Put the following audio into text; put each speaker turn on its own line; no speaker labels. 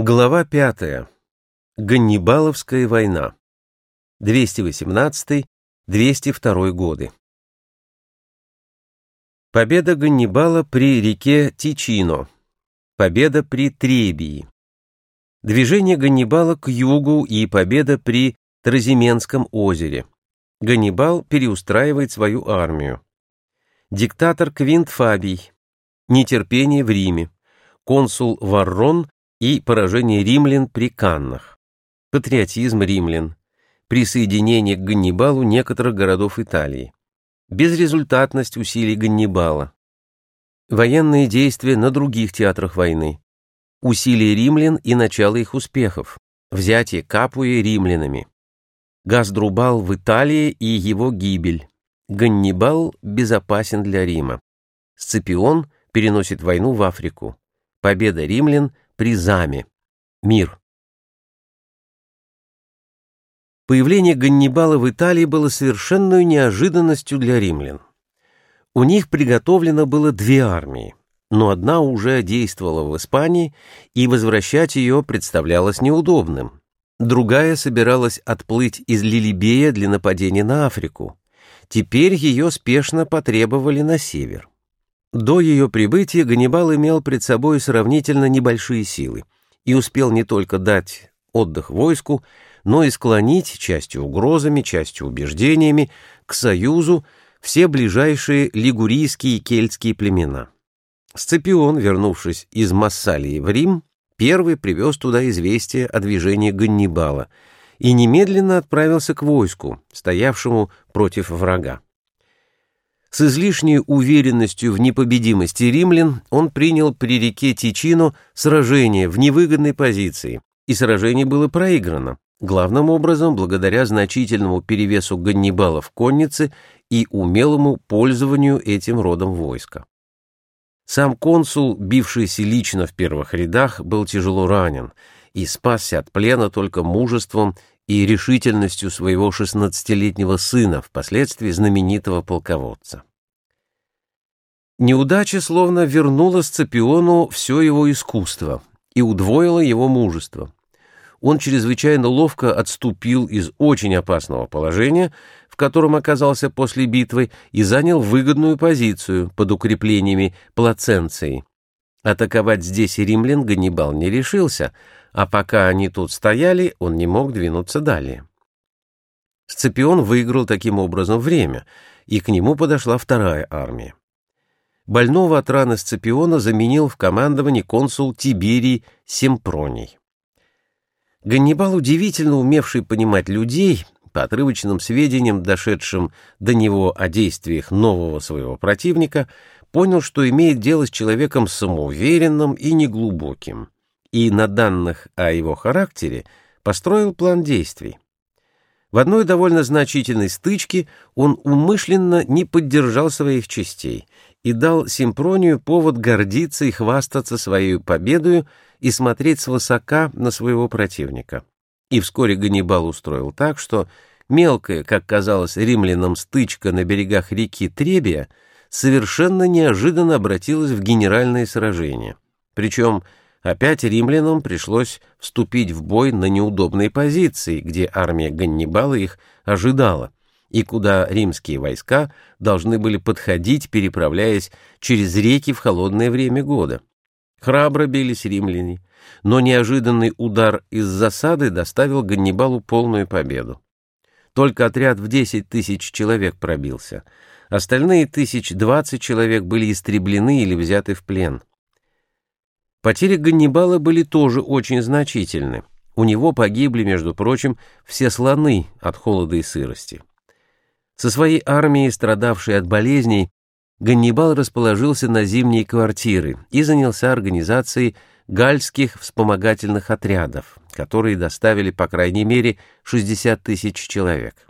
Глава 5. Ганнибаловская война. 218-202 годы. Победа Ганнибала при реке Тичино. Победа при Требии. Движение Ганнибала к югу и победа при Тразименском озере. Ганнибал переустраивает свою армию. Диктатор Квинт Фабий. Нетерпение в Риме. Консул Варрон и поражение римлян при Каннах, патриотизм римлян, присоединение к Ганнибалу некоторых городов Италии, безрезультатность усилий Ганнибала, военные действия на других театрах войны, усилия римлян и начало их успехов, взятие Капуи римлянами, Газдрубал в Италии и его гибель, Ганнибал безопасен для Рима, Сципион переносит войну в Африку, победа римлян призами. Мир. Появление Ганнибала в Италии было совершенной неожиданностью для римлян. У них приготовлено было две армии, но одна уже действовала в Испании, и возвращать ее представлялось неудобным. Другая собиралась отплыть из Лилибея для нападения на Африку. Теперь ее спешно потребовали на север. До ее прибытия Ганнибал имел пред собой сравнительно небольшие силы и успел не только дать отдых войску, но и склонить частью угрозами, частью убеждениями к союзу все ближайшие лигурийские и кельтские племена. Сципион, вернувшись из Массалии в Рим, первый привез туда известие о движении Ганнибала и немедленно отправился к войску, стоявшему против врага. С излишней уверенностью в непобедимости римлян он принял при реке Тичино сражение в невыгодной позиции, и сражение было проиграно, главным образом благодаря значительному перевесу Ганнибала в коннице и умелому пользованию этим родом войска. Сам консул, бившийся лично в первых рядах, был тяжело ранен и спасся от плена только мужеством и решительностью своего шестнадцатилетнего сына, впоследствии знаменитого полководца. Неудача словно вернула Сципиону все его искусство и удвоила его мужество. Он чрезвычайно ловко отступил из очень опасного положения, в котором оказался после битвы, и занял выгодную позицию под укреплениями Плаценции. Атаковать здесь римлян Ганнибал не решился — а пока они тут стояли, он не мог двинуться далее. Сципион выиграл таким образом время, и к нему подошла вторая армия. Больного от раны Сципиона заменил в командовании консул Тиберий Семпроний. Ганнибал, удивительно умевший понимать людей, по отрывочным сведениям, дошедшим до него о действиях нового своего противника, понял, что имеет дело с человеком самоуверенным и неглубоким и на данных о его характере построил план действий. В одной довольно значительной стычке он умышленно не поддержал своих частей и дал Симпронию повод гордиться и хвастаться своей победою и смотреть свысока на своего противника. И вскоре Ганнибал устроил так, что мелкая, как казалось римлянам, стычка на берегах реки Требия совершенно неожиданно обратилась в генеральное сражение. Причем Опять римлянам пришлось вступить в бой на неудобные позиции, где армия Ганнибала их ожидала, и куда римские войска должны были подходить, переправляясь через реки в холодное время года. Храбро бились римляне, но неожиданный удар из засады доставил Ганнибалу полную победу. Только отряд в 10 тысяч человек пробился. Остальные тысяч двадцать человек были истреблены или взяты в плен. Потери Ганнибала были тоже очень значительны. У него погибли, между прочим, все слоны от холода и сырости. Со своей армией, страдавшей от болезней, Ганнибал расположился на зимние квартиры и занялся организацией гальских вспомогательных отрядов, которые доставили, по крайней мере, 60 тысяч человек.